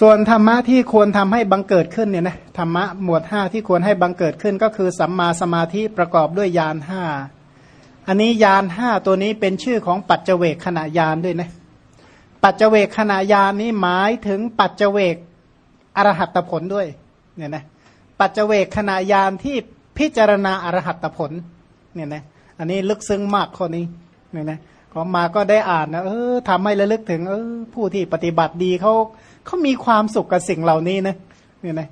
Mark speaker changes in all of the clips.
Speaker 1: ส่วนธรรมะที่ควรทำให้บังเกิดขึ้นเนี่ยนะธรรมะหมวดห้าที่ควรให้บังเกิดขึ้นก็คือสัมมาสมาธิประกอบด้วยยานห้าอันนี้ยานห้าตัวนี้เป็นชื่อของปัจเจเวกขณะยานด้วยนะปัจเจเวกขณะยานนี้หมายถึงปัจเจเวกอรหัตผลด้วยเนี่ยนะปัจเจเวกขณะยานที่พิจารณาอรหัตผลเนี่ยนะอันนี้ลึกซึ้งมากข้อนี้เนี่ยนะขอมาก็ได้อ่านนะเออทำให้ระลึกถึงเออผู้ที่ปฏิบัติดีเขา เขามีความสุขกับสิ่งเหล่านี้นะเนี่ยนะ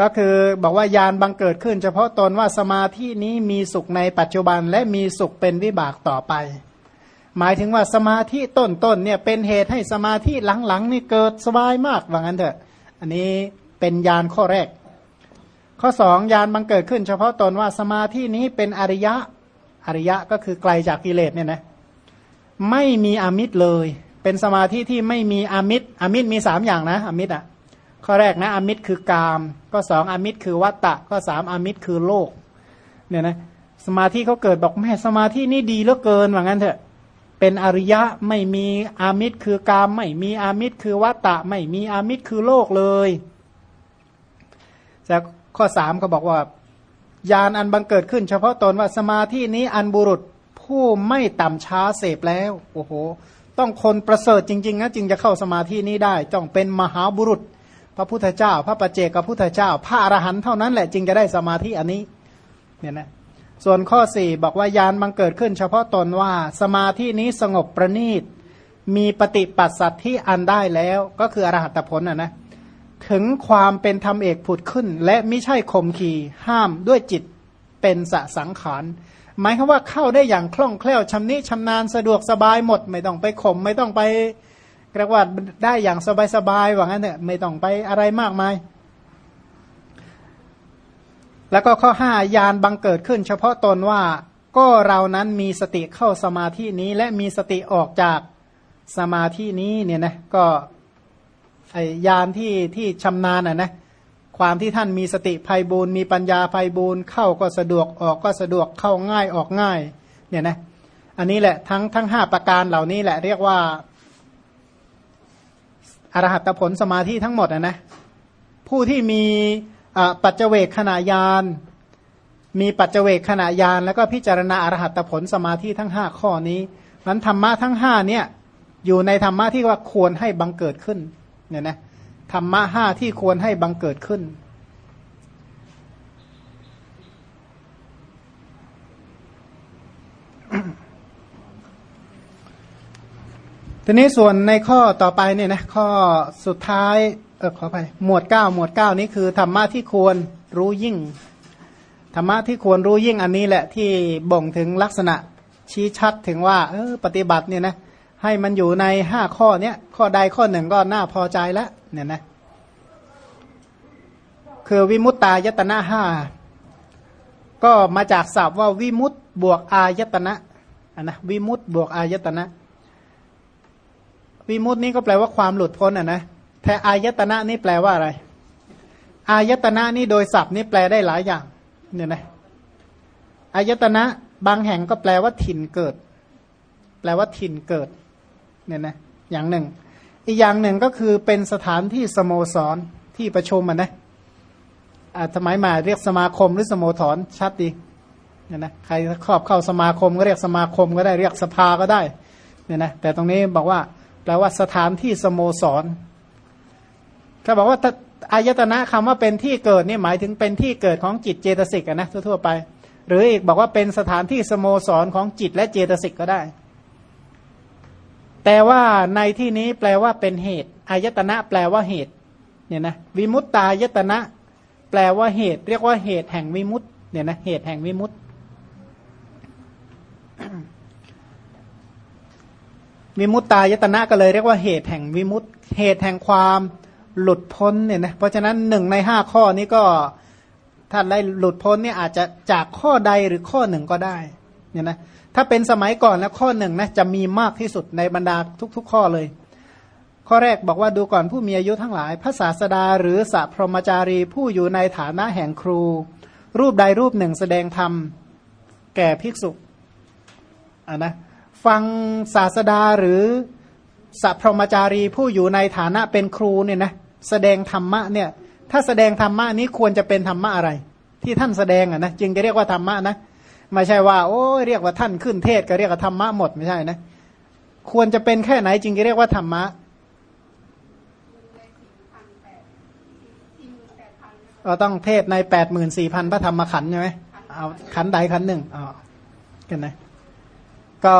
Speaker 1: ก็คือบอกว่ายานบังเกิดขึ้น เฉพาะตนว่าสมาธินี้มีสุขในปัจจุบันและมีสุขเป็นวิบากต่อไป หมายถึงว่าสมาธิต้นๆเนี่ยเป็นเหตุให้สมาธิหลังๆนี่เกิดสบายมากว่างั้นเถอะ อันนี้เป็นยานข้อแรก ข้อสองยานบังเกิดขึ้น เฉพาะตนว่าสมาธินี้เป็นอริยะอริยะก็คือไกลจากกิเลสเนี่ยนะไม่มีอมิตรเลย เป็นสมาธิที่ไม่มีอมิตรอมิตรมีสามอย่างนะอมิตรอะข้อแรกนะอมิตรคือกาม ก็สองอมิตรคือวัตตะ ก็สามอมิตรคือโลกเนี่ยนะสมาธิเขาเกิดบอกแม่สมาธินี่ดีเหลือเกินว่างั้นเถอะเป็นอริยะไม่มีอามิตรคือกาม ไม่มีอามิตรคือวัตตะ ไม่มีอามิตรคือโลกเลยจากข้อสามเขาบอกว่ายานอันบังเกิดขึ้น เฉพาะตนว่าสมาธินี้อันบุรุษผู้ไม่ต่ำช้าเสพแล้วโอ้โห ต้องคนประเสริฐจริงๆนะจึงจะเข้าสมาธินี้ได้ต้องเป็นมหาบุรุษ พระพุทธเจ้า พระปัจเจกพระพุทธเจ้า พระอรหันต์เท่านั้นแหละจึงจะได้สมาธิอันนี้เนี่ยนะส่วนข้อสี่บอกว่ายานบังเกิดขึ้น เฉพาะตนว่าสมาธินี้สงบประณีต มีปฏิปัสสัตที่อันได้แล้วก็คืออรหัตผลอะนะถึงความเป็นธรรมเอกผุดขึ้น และไม่ใช่ข่มขีห้ามด้วยจิตเป็นสสังขาร หมายคือว่าเข้าได้อย่างคล่องแคล่วชำนิชำนาญสะดวกสบายหมด ไม่ต้องไปข่มไม่ต้องไปเรียกว่าได้อย่างสบายสบายว่างั้นเนี่ยไม่ต้องไปอะไรมากมาย แล้วก็ข้อห้ายานบังเกิดขึ้น เฉพาะตนว่าก็เรานั้นมีสติเข้าสมาธินี้ และมีสติออกจากสมาธินี้เนี่ยนะก็ไอยานที่ที่ชำนาญอะนะ ความที่ท่านมีสติภัยบูนมีปัญญาภัยบูนเข้าก็สะดวกออกก็สะดวกเข้าง่ายออกง่ายเนี่ยนะอันนี้แหละทั้งทั้งห้าประการเหล่านี้แหละเรียกว่าอรหัตผลสมาธิทั้งหมดนะนะผู้ที่มีปัจเจเวกขณะยาน มีปัจเจเวกขณะยานแล้วก็พิจารณาอรหัตผลสมาธิทั้งห้าข้อนี้นั้นธรรมะทั้งห้าเนี่ยอยู่ในธรรมะที่ว่าควรให้บังเกิดขึ้นเนี่ยนะ ธรรมะห้าที่ควรให้บังเกิดขึ้น ทีนี้ส่วนในข้อต่อไปเนี่ยนะข้อสุดท้ายเออขอไปหมวดเก้าหมวดเก้านี้คือธรรมะที่ควรรู้ยิ่งธรรมะที่ควรรู้ยิ่งอันนี้แหละที่บ่งถึงลักษณะชี้ชัดถึงว่า เออปฏิบัติเนี่ยนะ ให้มันอยู่ในห้าข้อเนี้ยข้อใดข้อหนึ่งก็น่าพอใจแล้วเนี่ยนะคือวิมุตตายตนะห้าก็มาจากศัพท์ว่าวิมุตตบวกอายตนะอันนะวิมุตตบวกอายตนะ วิมุตนี้ก็แปลว่าความหลุดพ้นอะนะแต่อายตนะนี่แปลว่าอะไร อายตนะนี่โดยศัพท์นี่แปลได้หลายอย่างเนี่ยนะอายตนะบางแห่งก็แปลว่าถิ่นเกิด แปลว่าถิ่นเกิด เนี่ยนะอย่างหนึ่ง อีกอย่างหนึ่งก็คือเป็นสถานที่สโมสรที่ประชุมอะนะสมัยมาเรียกสมาคมหรือสโมสรชัดดีเนี่ยนะใครครอบเข้าสมาคมก็เรียกสมาคมก็ได้เรียกสภาก็ได้เนี่ยนะแต่ตรงนี้บอกว่าแปลว่าสถานที่สโมสรถ้าบอกว่าอายตนะคำว่าเป็นที่เกิดนี่หมายถึงเป็นที่เกิดของจิตเจตสิกนะทั่วๆไป หรืออีกบอกว่าเป็นสถานที่สโมสรของจิตและเจตสิกก็ได้ แต่ว่าในที่นี้แปลว่าเป็นเหตุอายตนะแปลว่าเหตุเนี่ยนะวิมุตตายตนะ แปลว่าเหตุ เรียกว่าเหตุแห่งวิมุตเนี่ยนะเหตุแห่งวิมุตวิมุตตายตนะก็เลยเรียกว่าเหตุแห่งวิมุตเหตุแห่งความหลุดพ้นเนี่ยนะเพราะฉะนั้นหนึ่งในห้าข้อนี้ก็ท่านได้หลุดพ้นเนี่ยอาจจะจากข้อใดหรือข้อหนึ่งก็ได้ เนี่ยนะถ้าเป็นสมัยก่อนแล้วข้อหนึ่งนะจะมีมากที่สุดในบรรดาทุก ๆ ข้อเลย ข้อแรกบอกว่าดูก่อนผู้มีอายุทั้งหลายพระศาสดาหรือสัพพรมจารีผู้อยู่ในฐานะแห่งครู รูปใดรูปหนึ่งแสดงธรรมแก่ภิกษุอะนะฟังศาสดาหรือสัพพรมจารีผู้อยู่ในฐานะเป็นครูเนี่ยนะแสดงธรรมะเนี่ยถ้าแสดงธรรมะนี้ควรจะเป็นธรรมะอะไร ที่ท่านแสดงอะนะจึงจะเรียกว่าธรรมะนะ ไม่ใช่ว่า โอ้เรียกว่าท่านขึ้นเทศก็เรียกว่าธรรมะหมดไม่ใช่นะ ควรจะเป็นแค่ไหนจึงจะเรียกว่าธรรมะเราต้องเทศในแปดหมื่นสี่พันพระธรรมขันใช่ไหมเอาขันใดขันหนึ่งอ๋อกันนะก็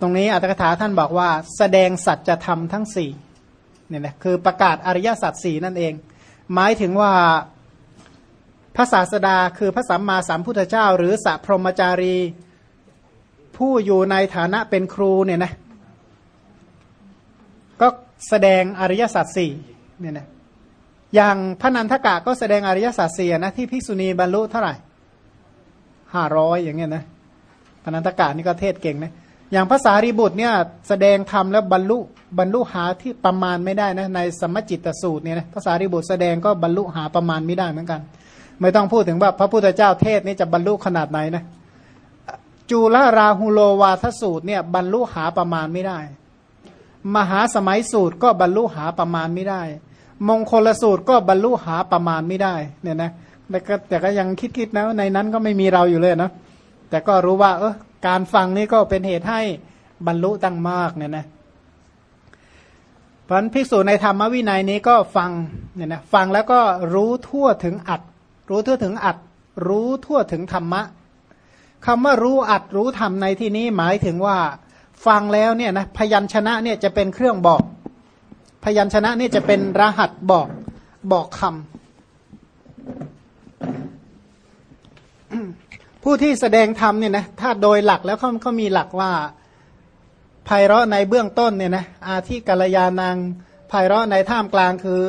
Speaker 1: ตรงนี้อัตถกถาท่านบอกว่า แสดงสัจธรรมทั้งสี่เนี่ยนะคือประกาศอริยสัจสี่นั่นเอง หมายถึงว่า พระศาสดาคือพระสัมมาสัมพุทธเจ้า หรือสัพพรมจารี ผู้อยู่ในฐานะเป็นครูเนี่ยนะก็แสดงอริยสัจสี่เนี่ยนะอย่างพระนันทกะก็แสดงอริยสัจสี่นะที่ภิกษุณีบรรลุเท่าไหร่ห้าร้อยอย่างเงี้ยนะพระนันทกะนี่ก็เทศเก่งนะอย่างภาษารีบุตรเนี่ยแสดงธรรมแล้วบรรลุบรรลุหาที่ประมาณไม่ได้นะในสมจิตสูตรเนี่ยนะภาษารีบุตรแสดงก็บรรลุหาประมาณไม่ได้เหมือนกัน ไม่ต้องพูดถึงว่าพระพุทธเจ้าเทศนี่จะบรรลุขนาดไหนนะจูลาราหุโลวาทสูตรเนี่ยบรรลุหาประมาณไม่ได้ มหาสมัยสูตรก็บรรลุหาประมาณไม่ได้ มงคลสูตรก็บรรลุหาประมาณไม่ได้เนี่ยนะแต่ก็แต่ก็ยังคิดๆนะในนั้นก็ไม่มีเราอยู่เลยนะแต่ก็รู้ว่า เออการฟังนี่ก็เป็นเหตุให้บรรลุตั้งมากเนี่ยนะพราะภิกษุในธรรมวินัยนี้ก็ฟังเนี่ยนะฟังแล้วก็รู้ทั่วถึงอัด รู้ทั่วถึงอัดรู้ทั่วถึงธรรมะคำว่ารู้อัดรู้ธรรมในที่นี้หมายถึงว่า ฟังแล้วเนี่ยนะพยัญชนะเนี่ยจะเป็นเครื่องบอก พยัญชนะนี่จะเป็นรหัสบอกบอกคำผู้ที่แสดงธรรมเนี่ยนะถ้าโดยหลักแล้วเขาเขามีหลักว่าไพเราะในเบื้องต้นเนี่ยนะอาทิกัลยานังไพเราะในท่ามกลางคือ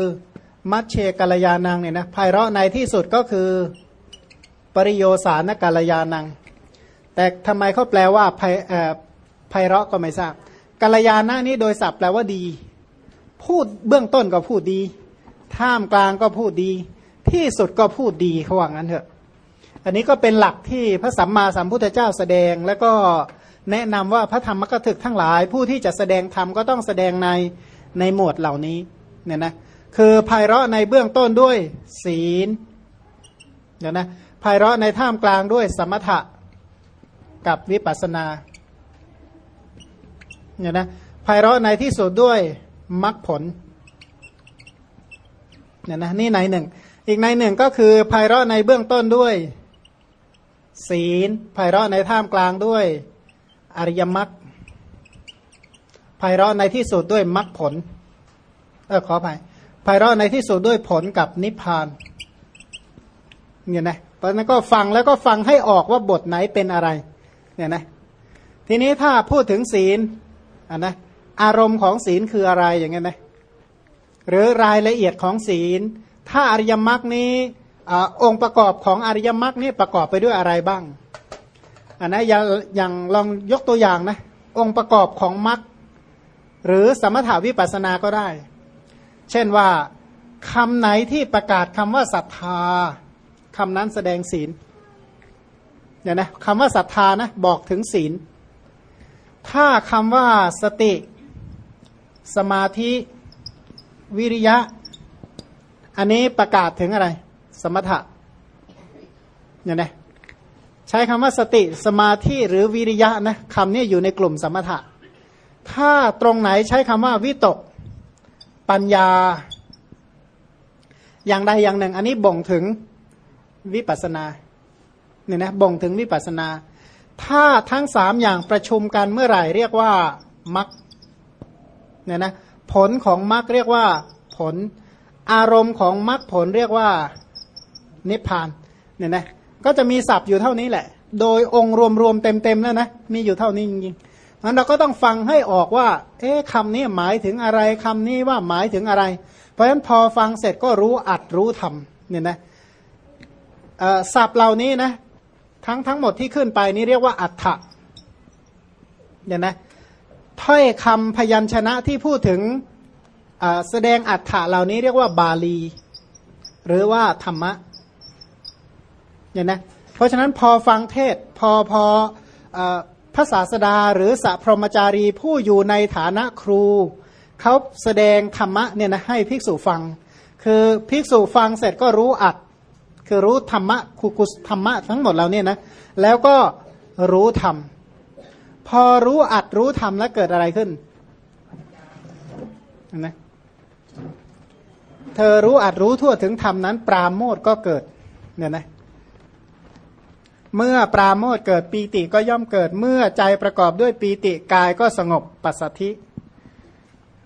Speaker 1: มัชเชกัลยานังเนี่ยนะไพเราะในที่สุดก็คือปริโยสานกัลยานัง แต่ทำไมเขาแปลว่าไพไพเราะก็ไม่ทราบกัลยาณะนี้โดยศัพท์แปลว่าดี พูดเบื้องต้นก็พูดดี ท่ามกลางก็พูดดี ที่สุดก็พูดดีเขาว่างั้นเถอะอันนี้ก็เป็นหลักที่พระสัมมาสัมพุทธเจ้าแสดง แล้วก็แนะนำว่าพระธรรมกถึกทั้งหลาย ผู้ที่จะแสดงธรรมก็ต้องแสดงในในหมวดเหล่านี้เนี่ยนะ คือไพเราะในเบื้องต้นด้วยศีลเนี่ยนะไพเราะในท่ามกลางด้วยสมถะกับวิปัสนาเนี่ยนะไพเราะในที่สุดด้วยมรรคผลเนี่ยนะนี่ในหนึ่ง อีกในหนึ่งก็คือไพเราะในเบื้องต้นด้วย ศีลไพเราะในท่ามกลางด้วยอริยมรรคไพเราะในที่สุดด้วยมรรคผล เออขออภัย ไพเราะในที่สุดด้วยผลกับนิพพานเนี่ยนะตอนนั้นก็ฟังแล้วก็ฟังให้ออกว่าบทไหนเป็นอะไรเนี่ยนะทีนี้ถ้าพูดถึงศีลอะนะอารมณ์ของศีลคืออะไรอย่างเงี้ยนะหรือรายละเอียดของศีล ถ้าอริยมรรคนี้อองค์ประกอบของอริยมรรคนี่ประกอบไปด้วยอะไรบ้างอันนะอย่างอย่างลองยกตัวอย่างนะองค์ประกอบของมรรคหรือสมถาวิปัสสนาก็ได้ เช่นว่าคำไหนที่ประกาศคำว่าศรัทธาคำนั้นแสดงศีลเนี่ยนะคำว่าศรัทธานะบอกถึงศีล ถ้าคำว่าสติ สมาธิ วิริยะ อันนี้ประกาศถึงอะไร สมถะเนี่ยนะใช้คำว่าสติสมาธิหรือวิริยะนะคำนี้อยู่ในกลุ่มสมถะ ถ้าตรงไหนใช้คำว่าวิตก ปัญญา อย่างใดอย่างหนึ่ง อันนี้บ่งถึงวิปัสนาเนี่ยนะบ่งถึงวิปัสนา ถ้าทั้งสามอย่างประชุมกันเมื่อไหร่เรียกว่ามักเนี่ยนะผลของมักเรียกว่าผล อารมณ์ของมักผลเรียกว่านิพพานเนี่ยนะก็จะมีศัพท์อยู่เท่านี้แหละ โดยองค์รวมๆเต็มๆแล้วนะมีอยู่เท่านี้จริงๆ นั้นเราก็ต้องฟังให้ออกว่า เอ๊ะคำนี้หมายถึงอะไรคำนี้ว่าหมายถึงอะไร เพราะฉะนั้นพอฟังเสร็จก็รู้อัดรู้ทำเนี่ยนะศัพท์เหล่านี้นะทั้งทั้งหมดที่ขึ้นไปนี้เรียกว่าอัฏฐะเนี่ยนะถ้อยคำพยัญชนะที่พูดถึงแสดงอัฏฐะเหล่านี้เรียกว่าบาลี หรือว่าธรรมะเนี่ยนะเพราะฉะนั้นพอฟังเทศพอพอ พระศาสดาหรือสัพพรมจารีผู้อยู่ในฐานะครู เขาแสดงธรรมะเนี่ยนะให้ภิกษุฟัง คือภิกษุฟังเสร็จก็รู้อัด คือรู้ธรรมะคุกุสธรรมะทั้งหมดเราเนี่ยนะแล้วก็รู้ธรรม พอรู้อัดรู้ธรรมแล้วเกิดอะไรขึ้นนะเธอรู้อัดรู้ทั่วถึงธรรมนั้น ปราโมทก็เกิดเนี่ยนะ เมื่อปราโมทเกิดปีติก็ย่อมเกิดเมื่อใจประกอบด้วยปีติกายก็สงบปัสสธิ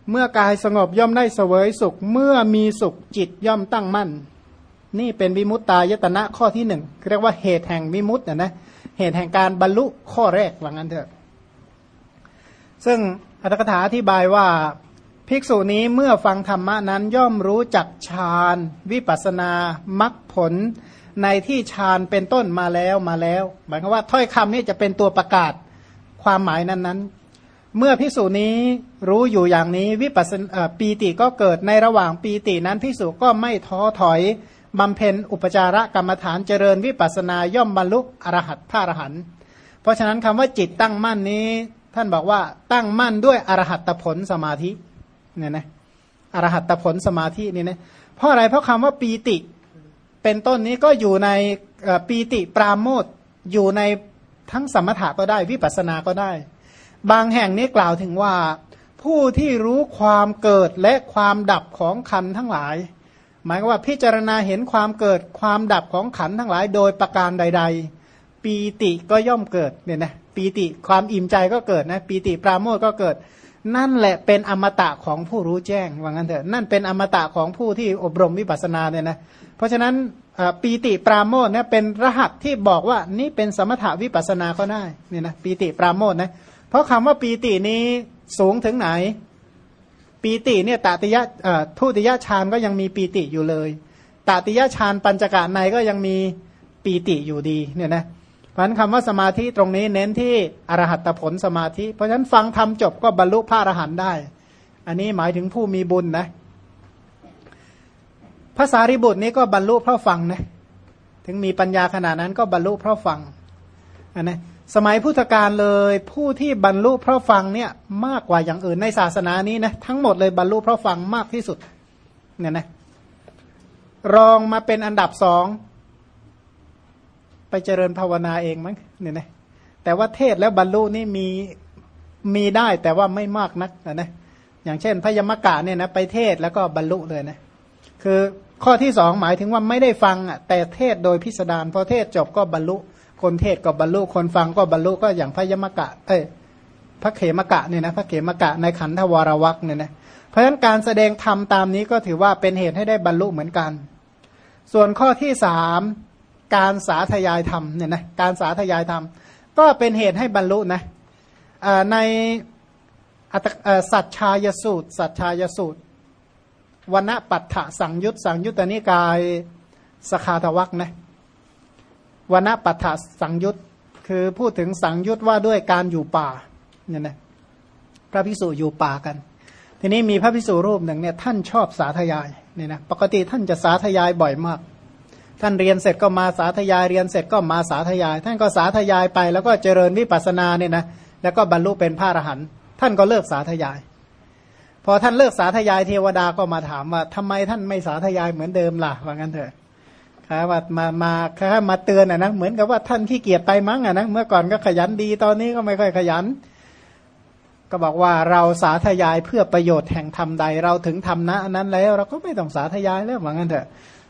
Speaker 1: เมื่อกายสงบย่อมได้เสวยสุข เมื่อมีสุขจิตย่อมตั้งมั่น นี่เป็นวิมุตตายตนะข้อที่หนึ่งเรียกว่าเหตุแห่งวิมุตต์นะนะเหตุแห่งการบรรลุข้อแรกว่างั้นเถอะ ซึ่งอัตถกถาอธิบายว่าภิกษุนี้เมื่อฟังธรรมะนั้นย่อมรู้จักฌาน วิปัสนามรรคผล ในที่ฌานเป็นต้นมาแล้วมาแล้วหมายความว่าถ้อยคำนี้จะเป็นตัวประกาศความหมายนั้นๆ เมื่อพิสูจนี้รู้อยู่อย่างนี้วิปัสสนาปีติก็เกิดในระหว่างปีตินั้นพิสูจก็ไม่ท้อถอยบำเพ็ญอุปจาระกรรมฐานเจริญวิปัสนาย่อมบรรลุอรหัตพระอรหันต์เพราะฉะนั้นคำว่าจิตตั้งมั่นนี้ ท่านบอกว่าตั้งมั่นด้วยอรหัตผลสมาธิเนี่ยนะอรหัตผลสมาธินี่นะเพราะอะไรเพราะคำว่าปีติ เป็นต้นนี้ก็อยู่ในปีติปราโมทอยู่ในทั้งสมถะก็ได้วิปัสสนาก็ได้ บางแห่งนี้กล่าวถึงว่า ผู้ที่รู้ความเกิดและความดับของขันทั้งหลาย หมายว่าพิจารณาเห็นความเกิดความดับของขันทั้งหลาย โดยประการใด ๆ ปีติก็ย่อมเกิดเนี่ยนะปีติความอิ่มใจก็เกิดนะปีติปราโมทก็เกิด นั่นแหละเป็นอมตะของผู้รู้แจ้งว่างั้นเถอะนั่นเป็นอมตะของผู้ที่อบรมวิปัสสนาเนี่ยนะ เพราะฉะนั้นปีติปราโมทเนี่ยเป็นรหัสที่บอกว่านี่เป็นสมถาวิปัสนาก็ได้เนี่ยนะปีติปราโมทนะเพราะคำว่าปีตินี้สูงถึงไหน ปีติเนี่ยตติยะทุติยะฌานก็ยังมีปีติอยู่เลยตติยะฌานปัญจกะในก็ยังมีปีติอยู่ดีเนี่ยนะเพราะฉะนั้นคำว่าสมาธิตรงนี้เน้นที่อรหัตผลสมาธิ เพราะฉะนั้นฟังทำจบก็บรรลุพระอรหันต์ได้ อันนี้หมายถึงผู้มีบุญนะ ภาษาริบุตรนี้ก็บรรลุเพราะฟังนะถึงมีปัญญาขนาดนั้นก็บรรลุเพราะฟังอันนะสมัยพุทธกาลเลยผู้ที่บรรลุเพราะฟังเนี่ยมากกว่าอย่างอื่นในศาสนานี้นะทั้งหมดเลยบรรลุเพราะฟังมากที่สุดเนี่ยนะรองมาเป็นอันดับสองไปเจริญภาวนาเองมั้งเนี่ยนะแต่ว่าเทศแล้วบรรลุนี่มีมีได้แต่ว่าไม่มากนักนะอย่างเช่นพยมกะเนี่ยนะไปเทศแล้วก็บรรลุเลยนะคือ ข้อที่สองหมายถึงว่าไม่ได้ฟังอะแต่เทศโดยพิสดารพอเทศจบก็บรรลุ คนเทศก็บรรลุ คนฟังก็บรรลุก็อย่างพระยมกะ เอ้พระเขมกะเนี่ยนะพระเขมกะในขันธวรวักเนี่ยนะเพราะฉะนั้นการแสดงธรรมตามนี้ก็ถือว่าเป็นเหตุให้ได้บรรลุเหมือนกัน ส่วนข้อที่สามการสาธยายธรรมเนี่ยนะการสาธยายธรรม ก็เป็นเหตุให้บรรลุนะในสัจชายสูตรสัจชายสูตร วันปัฏฐสังยุตสังยุตตนิกายสคาทวักนะวันปัฏฐสังยุตคือพูดถึงสังยุตว่าด้วยการอยู่ป่าเนี่ยนะพระพิสุอยู่ป่ากัน ทีนี้มีพระพิสุรูปหนึ่งเนี่ยท่านชอบสาธยายเนี่ยนะปกติท่านจะสาธยายบ่อยมาก ท่านเรียนเสร็จก็มาสาธยายเรียนเสร็จก็มาสาธยาย ท่านก็สาธยายไปแล้วก็เจริญวิปัสสนาเนี่ยนะแล้วก็บรรลุเป็นพระอรหันต์ท่านก็เลิกสาธยาย พอท่านเลิกสาธยายเทวดาก็มาถามว่าทำไมท่านไม่สาธยายเหมือนเดิมล่ะว่างั้นเถอะครับว่ามามาแค่มาเตือนอะนะเหมือนกับว่าท่านขี้เกียจไปมั้งอะนะเมื่อก่อนก็ขยันดีตอนนี้ก็ไม่ค่อยขยัน ก็บอกว่าเราสาธยายเพื่อประโยชน์แห่งธรรมใดเราถึงธรรมนะนั้นแล้ว เราก็ไม่ต้องสาธยายแล้วว่างั้นเถอะ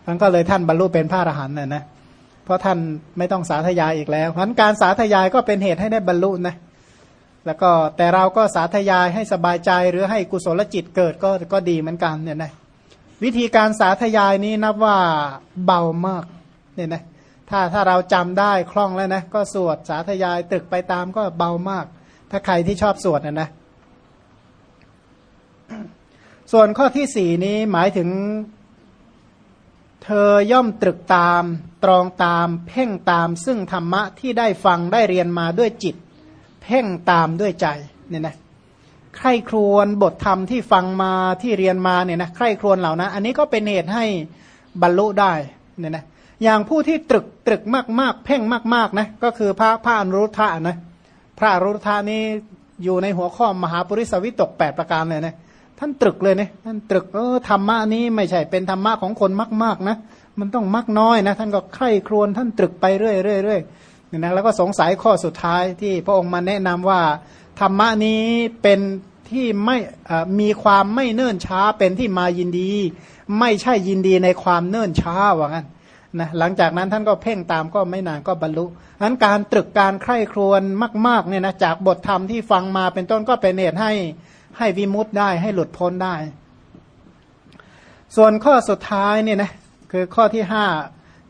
Speaker 1: มันก็เลยท่านบรรลุเป็นพระอรหันต์น่ะนะเพราะท่านไม่ต้องสาธยายอีกแล้วเพราะการสาธยายก็เป็นเหตุให้ได้บรรลุนะ แล้วก็แต่เราก็สาธยายให้สบายใจหรือให้กุศลจิตเกิดก็ก็ดีเหมือนกันเนี่ยนะวิธีการสาธยายนี้นับว่าเบามากเนี่ยนะถ้าถ้าเราจำได้คล่องแล้วนะก็สวดสาธยายตึกไปตามก็เบามาก ถ้าใครที่ชอบสวดนะนะส่วนข้อที่สี่นี้หมายถึง เธอย่อมตรึกตาม ตรองตาม เพ่งตาม ซึ่งธรรมะที่ได้ฟังได้เรียนมาด้วยจิต พ่งตามด้วยใจเนี่ยนะใครครวนบทธรรมที่ฟังมาที่เรียนมาเนี่ยนะใครครวนเหล่านั้นอันนี้ก็เป็นเหตุให้บรรลุได้เนี่ยนะอย่างผู้ที่ตรึกตรึกมาก ๆ เพ่งมาก ๆนะก็คือพระพระอนุรุทธะนะพระอนุรุทธะนี้อยู่ในหัวข้อมหาปริสวิตกแปดประการเลยนะท่านตรึกเลยเนี่ยท่านตรึกเออธรรมะนี้ไม่ใช่เป็นธรรมะของคนมาก ๆนะมันต้องมักน้อยนะท่านก็ใคร่ครวญท่านตรึกไปเรื่อยๆเรื่อย นี่นะแล้วก็สงสัยข้อสุดท้ายที่พระองค์มาแนะนำว่า ธรรมะนี้เป็นที่ไม่มีความไม่เนิ่นช้าเป็นที่มายินดี ไม่ใช่ยินดีในความเนิ่นช้าว่างั้นนะหลังจากนั้นท่านก็เพ่งตามก็ไม่นานก็บรรลุนั้นการตรึกการใคร่ครวญมากๆเนี่ยนะจากบทธรรมที่ฟังมาเป็นต้นก็เป็นเหตุให้ให้วิมุตได้ให้หลุดพ้นได้ ส่วนข้อสุดท้ายเนี่ยนะคือข้อที่ห้า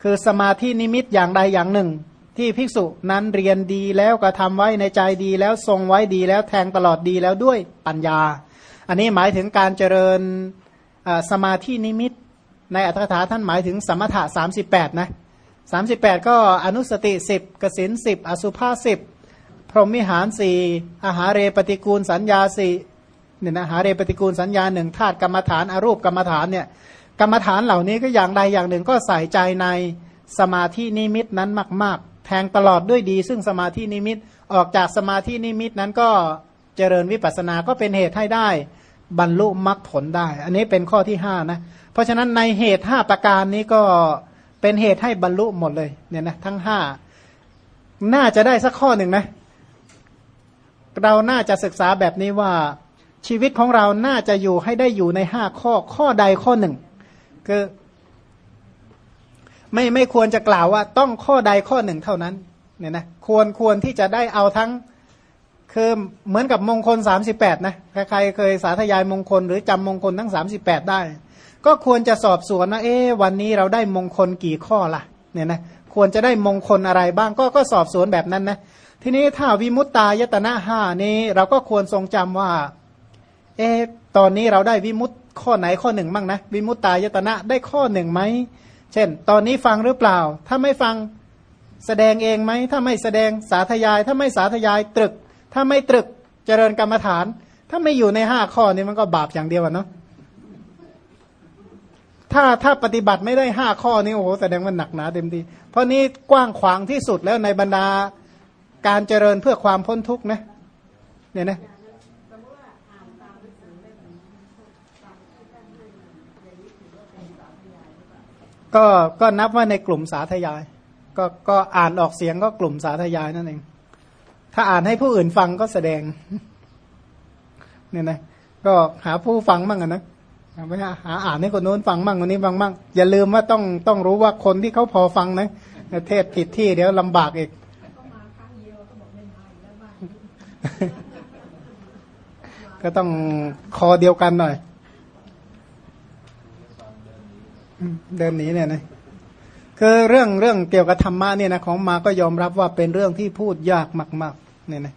Speaker 1: คือสมาธินิมิตอย่างใดอย่างหนึ่ง ที่ภิกษุนั้นเรียนดีแล้วกระทำไว้ในใจดีแล้วทรงไว้ดีแล้วแทงตลอดดีแล้วด้วยปัญญา อันนี้หมายถึงการเจริญสมาธินิมิต ในอัตถกถาท่านหมายถึงสมถะสามสิบแปดนะสามสิบแปดก็อนุสติสิบกสินสิบอสุภาสิบพรหมิหารสี่อาหารเรปฏิกูลสัญญาสี่เนี่ยนะหาเรปฏิกูลสัญญาหนึ่งธาตุกรรมฐานอารูปกรรมฐานเนี่ยกรรมฐานเหล่านี้ก็อย่างใดอย่างหนึ่งก็ใส่ใจในสมาธินิมิตนั้นมาก แทงตลอดด้วยดี ซึ่งสมาธินิมิตออกจากสมาธินิมิตนั้นก็เจริญวิปัสสนาก็เป็นเหตุให้ได้ บรรลุมรรคผลได้ อันนี้เป็นข้อที่ห้านะ เพราะฉะนั้นในเหตุห้าประการนี้ก็เป็นเหตุให้บรรลุหมดเลยเนี่ยนะทั้งห้าน่าจะได้สักข้อหนึ่งนะ เราน่าจะศึกษาแบบนี้ว่าชีวิตของเราน่าจะอยู่ให้ได้อยู่ในห้าข้อข้อใดข้อหนึ่ง คือ ไม่ไม่ควรจะกล่าวว่าต้องข้อใดข้อหนึ่งเท่านั้นเนี่ยนะควรควรที่จะได้เอาทั้งคือเหมือนกับมงคลสามสิบแปดนะใครเคยสาธยายมงคลหรือจำมงคลทั้งสามสิบแปดได้ ก็ควรจะสอบสวนนะเอ๊วันนี้เราได้มงคลกี่ข้อละ่ะเนี่ยนะควรจะได้มงคลอะไรบ้างก็ก็สอบสวนแบบนั้นนะทีนี้ถ้าวิมุตตายตนะห้านี้เราก็ควรทรงจำว่าเอ๊ตอนนี้เราได้วิมุตข้อไหนข้อหนึ่งบ้างนะวิมุตตายตนะได้ข้อหนึ่งไหม เช่น ตอนนี้ฟังหรือเปล่า ถ้าไม่ฟังแสดงเองไหม ถ้าไม่แสดงสาธยาย ถ้าไม่สาธยายตรึก ถ้าไม่ตรึกเจริญกรรมฐาน ถ้าไม่อยู่ในห้าข้อนี้มันก็บาปอย่างเดียวเนาะถ้าถ้าปฏิบัติไม่ได้ห้าข้อนี้โอ้โหแสดงว่าหนักหนาเต็มทีเพราะนี้กว้างขวางที่สุดแล้วในบรรดาการเจริญเพื่อความพ้นทุกข์นะเนี่ยนะ ก็ก็นับว่าในกลุ่มสาธยาย ก็ก็อ่านออกเสียงก็กลุ่มสาธยายนั่นเอง ถ้าอ่านให้ผู้อื่นฟังก็แสดง เนี่ยนะ ก็หาผู้ฟังมั่งนะไม่หาอ่านให้คนโน้นฟังมั่งคนนี้ฟังมั่งอย่าลืมว่าต้องต้องรู้ว่าคนที่เขาพอฟังนะเทศผิดที่เดี๋ยวลำบากอีกก็ต้องคอเดียวกันหน่อย เดินหนีเนี่ยนะคือเรื่องเรื่องเกี่ยวกับธรรมะเนี่ยนะของมาก็ยอมรับว่าเป็นเรื่องที่พูดยากมากๆเนี่ยนะ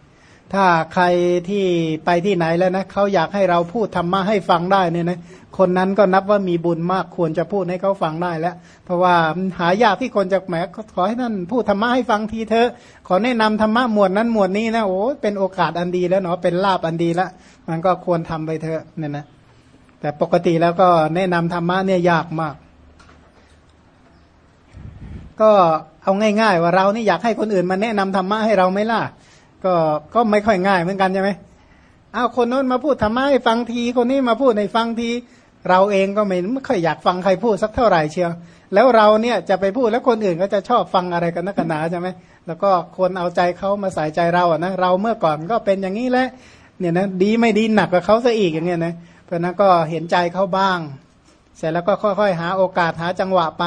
Speaker 1: ถ้าใครที่ไปที่ไหนแล้วนะเขาอยากให้เราพูดธรรมะให้ฟังได้เนี่ยนะคนนั้นก็นับว่ามีบุญมากควรจะพูดให้เขาฟังได้แล้ว เพราะว่าหายากที่คนจะแหมขอให้ท่านพูดธรรมะให้ฟังทีเถอะขอแนะนำธรรมะหมวดนั้นหมวดนี้นะโอ้เป็นโอกาสอันดีแล้วเนาะเป็นลาบอันดีแล้วมันก็ควรทำไปเถอะเนี่ยนะแต่ปกติแล้วก็แนะนำธรรมะเนี่ยยากมาก ก็เอาง่าย ๆ ว่าเรานี่อยากให้คนอื่นมาแนะนำธรรมะให้เราไหมล่ะ ก็ก็ไม่ค่อยง่ายเหมือนกันใช่ไหมเอาคนโน้นมาพูดธรรมะให้ฟังทีคนนี้มาพูดในฟังทีเราเองก็ไม่ไม่ค่อยอยากฟังใครพูดสักเท่าไหร่เชียวแล้วเราเนี่ยจะไปพูดแล้วคนอื่นก็จะชอบฟังอะไรกันนักหนาใช่ไหมแล้วก็ควรเอาใจเขามาใส่ใจเราอะนะเราเมื่อก่อนก็เป็นอย่างนี้แหละเนี่ยนะดีไม่ดีหนักกว่าเขาซะอีกอย่างเงี้ยนะเพราะนั้นก็เห็นใจเขาบ้าง เสร็จแล้วก็ค่อย ๆ หาโอกาสหาจังหวะไป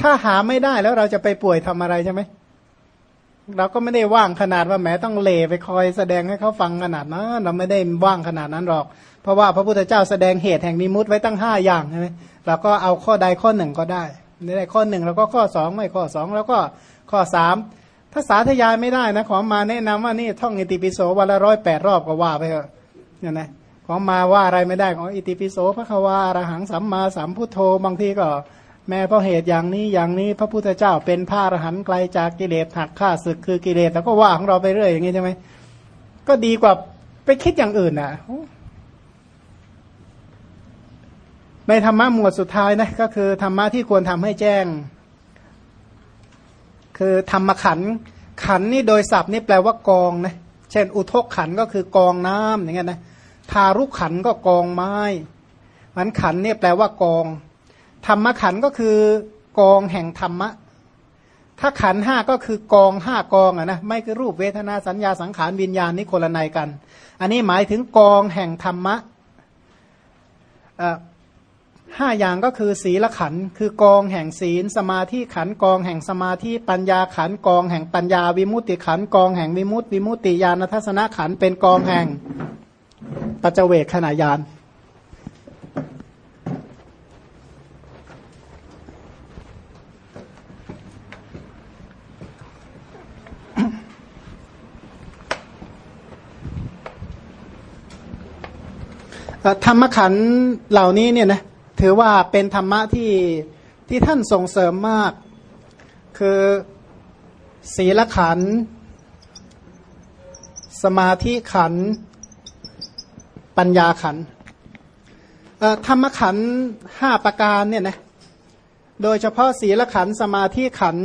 Speaker 1: ถ้าหาไม่ได้แล้วเราจะไปป่วยทำอะไรใช่ไหมเราก็ไม่ได้ว่างขนาดว่าแม้ต้องเล่ไปคอยแสดงให้เขาฟังขนาดนั้นเราไม่ได้ว่างขนาดนั้นหรอก เพราะว่าพระพุทธเจ้าแสดงเหตุแห่งนิมุตไว้ตั้งห้าอย่างใช่ไหมเราก็เอาข้อใดข้อหนึ่งก็ได้ได้ข้อหนึ่งแล้วก็ข้อสองไม่ข้อสองแล้วก็ข้อสามถ้าสาธยายไม่ได้นะขอมาแนะนำว่านี่ท่องอิติปิโสวันละร้อยแปดรอบก็ว่าไปเถอะเนี่ยนะของมาว่าอะไรไม่ได้ของอิติปิโสพระควาอรหังสัมมาสัมพุทโธบางทีก็ แม้เพราะเหตุอย่างนี้อย่างนี้ พระพุทธเจ้าเป็นพระอรหันต์ไกลจากกิเลสหักข้าศึกคือกิเลสแล้วก็ว่าของเราไปเรื่อยอย่างนี้ใช่ไหมก็ดีกว่าไปคิดอย่างอื่นอะในธรรมะหมวดสุดท้ายนะก็คือธรรมะที่ควรทำให้แจ้ง คือธรรมขันขันนี่โดยศัพท์นี่แปลว่ากองนะเช่น อุทกขันก็คือกองน้ำอย่างเงี้ยนะทารุขันก็กองไม้มันขันเนี่ยแปลว่ากอง ธรรมขันก็คือกองแห่งธรรมะ ถ้าขันห้าก็คือกองห้ากองอะนะไม่คือรูปเวทนาสัญญาสังขารวิญญาณนี่คนละในกัน อันนี้หมายถึงกองแห่งธรรมะห้าอย่างก็คือศีลขันคือกองแห่งศีล สมาธิขันกองแห่งสมาธิปัญญาขันกองแห่งปัญญาวิมุตติขันกองแห่งวิมุตติวิมุตติญาณทัศนขันเป็นกองแห่งปัจเจเวกขณะยาน ธรรมขันเหล่านี้เนี่ยนะถือว่าเป็นธรรมะที่ที่ท่านส่งเสริมมาก คือศีลขัน สมาธิขัน ปัญญาขันธรรมขันห้าประการเนี่ยนะโดยเฉพาะศีลขันสมาธิขัน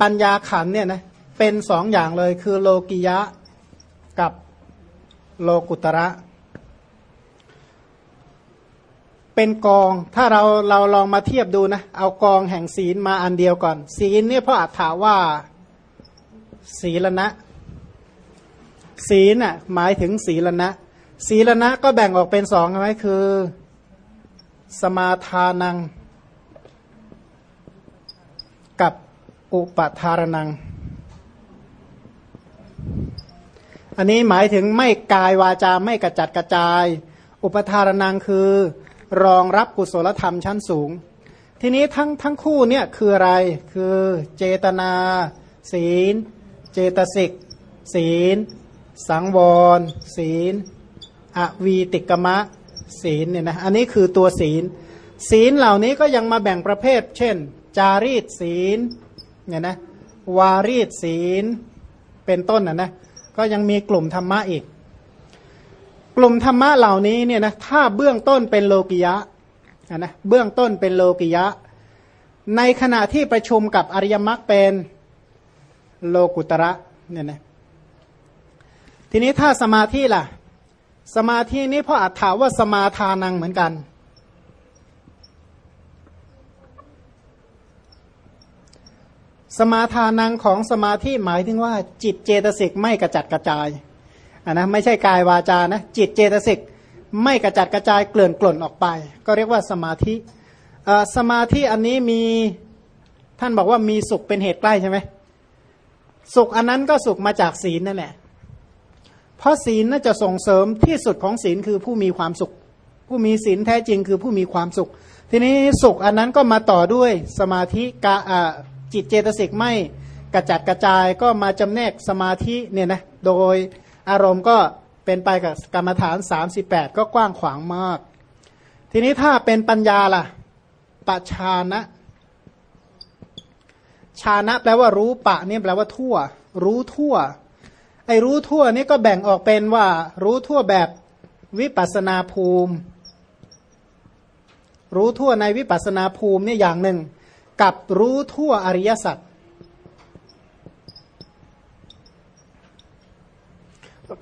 Speaker 1: ปัญญาขันเนี่ยนะเป็นสองอย่างเลยคือโลกิยะกับโลกุตระ เป็นกอง ถ้าเราเราลองมาเทียบดูนะ เอากองแห่งศีลมาอันเดียวก่อน ศีลเนี่ยพระอัฏฐาว่าศีลนะ ศีลน่ะหมายถึงศีลนะ ศีลนะก็แบ่งออกเป็นสองใช่ไหมคือ สมาทานัง กับอุปทารนัง อันนี้หมายถึงไม่กายวาจาไม่กระจัดกระจาย อุปทารนังคือ รองรับกุศลธรรมชั้นสูง ทีนี้ทั้งทั้งคู่เนี่ยคืออะไรคือเจตนา ศีล เจตสิก ศีล สังวร ศีลอวีติกมะ ศีลเนี่ยนะอันนี้คือตัวศีล ศีลเหล่านี้ก็ยังมาแบ่งประเภท เช่น จารีตศีลเนี่ยนะวารีตศีลเป็นต้นนะนะก็ยังมีกลุ่มธรรมะอีก กลุ่มธรรมะเหล่านี้เนี่ยนะถ้าเบื้องต้นเป็นโลกิยะนะเบื้องต้นเป็นโลกิยะ ในขณะที่ประชุมกับอริยมรรคเป็นโลกุตระเนี่ยนะทีนี้ถ้าสมาธิล่ะ สมาธินี้พ่ออัฏฐาว่าสมาทานังเหมือนกันสมาทานังของสมาธิหมายถึงว่าจิตเจตสิกไม่กระจัดกระจาย นนะไม่ใช่กายวาจานะจิตเจตสิกไม่กระจัดกระจายเกลื่อนกล่นออกไป ก็เรียกว่าสมาธิสมาธิอันนี้มีท่านบอกว่ามีสุขเป็นเหตุใกล้ใช่ไหมสุขอันนั้นก็สุขมาจากศีลนั่นแหละเพราะศีลน่าจะส่งเสริมที่สุดของศีลคือผู้มีความสุข ผู้มีศีลแท้จริงคือผู้มีความสุข ทีนี้สุขอันนั้นก็มาต่อด้วยสมาธิกาจิตเจตสิกไม่กระจัดกระจายก็มาจำแนกสมาธิเนี่ยนะโดย อารมณ์ก็เป็นไปกับกรรมฐาน 38 ก็กว้างขวางมาก ทีนี้ถ้าเป็นปัญญาล่ะปชานะชานะแปลว่ารู้ปะเนี่ยแปลว่าทั่ว รู้ทั่ว ไอ้รู้ทั่วนี่ก็แบ่งออกเป็นว่า รู้ทั่วแบบวิปัสนาภูมิ รู้ทั่วในวิปัสนาภูมิเนี่ยอย่างหนึ่ง กับรู้ทั่วอริยสัจ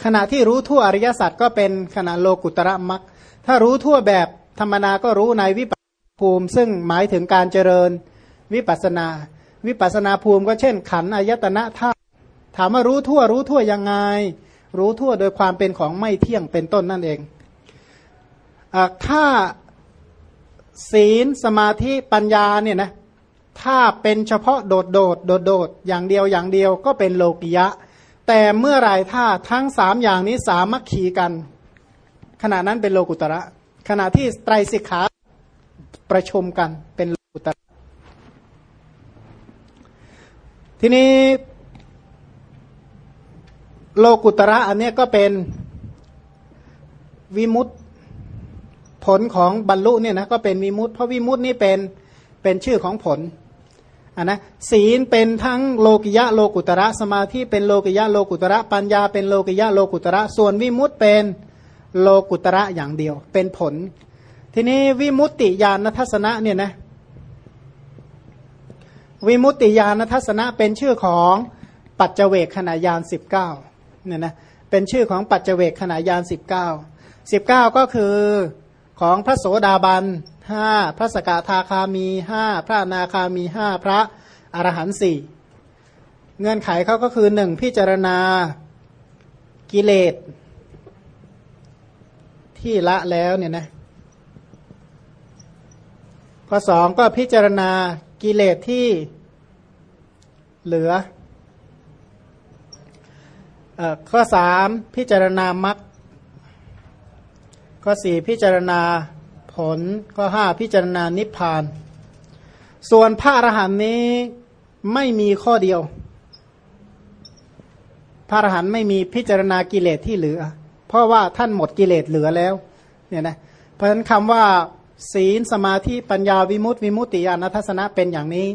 Speaker 1: ขณะที่รู้ทั่วอริยสัจก็เป็นขณะโลกุตระมักถ้ารู้ทั่วแบบธรรมนาก็รู้ในวิปัสภูมิ ซึ่งหมายถึงการเจริญวิปัสนา วิปัสนาภูมิก็เช่น ขันอายตนะธาตุถามว่ารู้ทั่วรู้ทั่วยังไง รู้ทั่วโดยความเป็นของไม่เที่ยงเป็นต้นนั่นเองอถ้าศีลสมาธิปัญญาเนี่ยนะถ้าเป็นเฉพาะโดดโดดโดดโดดอย่างเดียวอย่างเดียวก็เป็นโลกิยะ แต่เมื่อไรถ้าทั้งสามอย่างนี้สามัคคีกัน ขณะนั้นเป็นโลกุตระ ขณะที่ไตรสิกขาประชุมกันเป็นโลกุตระ ทีนี้ โลกุตระอันนี้ก็เป็นวิมุตผลของบรรลุเนี่ยนะก็เป็นวิมุตเพราะวิมุตนี่เป็นเป็นชื่อของผล อะนะศีลเป็นทั้งโลกิยะโลกุตระสมาธิเป็นโลกิยะโลกุตระปัญญาเป็นโลกิยะโลกุตระ ส่วนวิมุตเป็นโลกุตระอย่างเดียว เป็นผล ทีนี้วิมุตติญาณทัศนะเนี่ยนะวิมุตติญาณทัศนะเป็นชื่อของปัจเจเวกขณะยานสิบเก้าเนี่ยนะเป็นชื่อของปัจเจเวกขณะยานสิบเก้าสิบเก้าก็คือของพระโสดาบัน ห้าพระสกทาคามีห้าพระนาคามีห้าพระอรหันต์สี่เงื่อนไขเขาก็คือหนึ่งพิจารณากิเลสที่ละแล้วเนี่ยนะข้อสองก็พิจารณากิเลสที่เหลืออข้อสามพิจารณามรรคข้อสี่พิจารณา ผลข้อห้าพิจารณานิพพาน ส่วนพระอรหันต์นี้ไม่มีข้อเดียว พระอรหันต์ไม่มีพิจารณากิเลสที่เหลือ เพราะว่าท่านหมดกิเลสเหลือแล้วเนี่ยนะเพราะฉะนั้นคำว่า ศีลสมาธิปัญญาวิมุตติวิมุตติญาณทัศนะเป็นอย่างนี้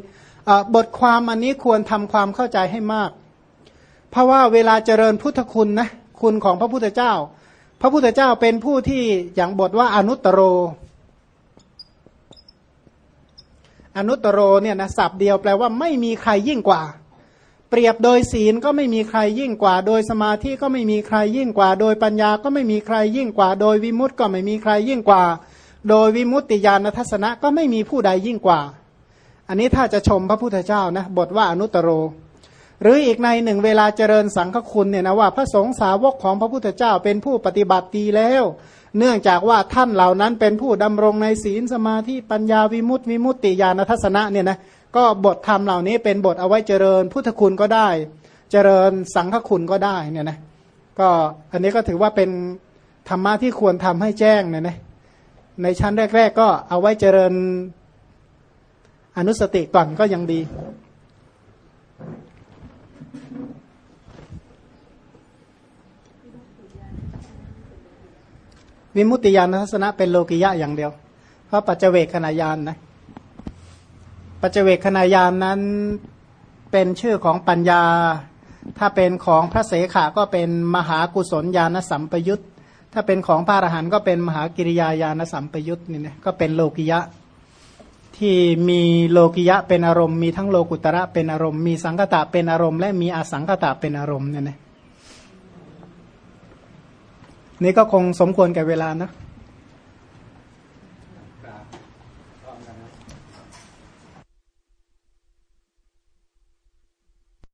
Speaker 1: บทความอันนี้ควรทำความเข้าใจให้มาก เพราะว่าเวลาเจริญพุทธคุณนะคุณของพระพุทธเจ้า พระพุทธเจ้าเป็นผู้ที่อย่างบทว่าอนุตตรโร อนุตตรโรเนี่ยนะศัพท์เดียวแปลว่าไม่มีใครยิ่งกว่า เปรียบโดยศีลก็ไม่มีใครยิ่งกว่า โดยสมาธิก็ไม่มีใครยิ่งกว่า โดยปัญญาก็ไม่มีใครยิ่งกว่า โดยวิมุตติก็ไม่มีใครยิ่งกว่า โดยวิมุตติญาณทัศนะก็ไม่มีผู้ใดยิ่งกว่า อันนี้ถ้าจะชมพระพุทธเจ้านะบทว่าอนุตตรโร หรืออีกในหนึ่งเวลาเจริญสังฆคุณเนี่ยนะว่าพระสงฆ์สาวกของพระพุทธเจ้าเป็นผู้ปฏิบัติดีแล้ว เนื่องจากว่าท่านเหล่านั้นเป็นผู้ดำรงในศีลสมาธิปัญญาวิมุตติวิมุตติญาณทัศนะเนี่ยนะก็บทธรรมเหล่านี้เป็นบทเอาไว้เจริญ พุทธคุณก็ได้ เจริญสังฆคุณก็ได้เนี่ยนะก็อันนี้ก็ถือว่าเป็นธรรมะที่ควรทำให้แจ้งเนี่ยนะในชั้นแรก ๆ ก็เอาไว้เจริญอนุสติก่อนก็ยังดี วิมุตติญาณทัศนะเป็นโลกิยะอย่างเดียว เพราะปัจเจเวกขณะยานนะ ปัจเจเวกขณะยานนั้นเป็นชื่อของปัญญา ถ้าเป็นของพระเสขะก็เป็นมหากุศลญาณสัมปยุตถ้าเป็นของพระอรหันต์ก็เป็นมหากิริยาญาณสัมปยุตนี่นะก็เป็นโลกิยะที่มีโลกิยะเป็นอารมณ์มีทั้งโลกุตระเป็นอารมณ์มีสังคตะเป็นอารมณ์และมีอสังคตะเป็นอารมณ์เนี่ยนะ นี่ก็คงสมควรแก่เวลานะ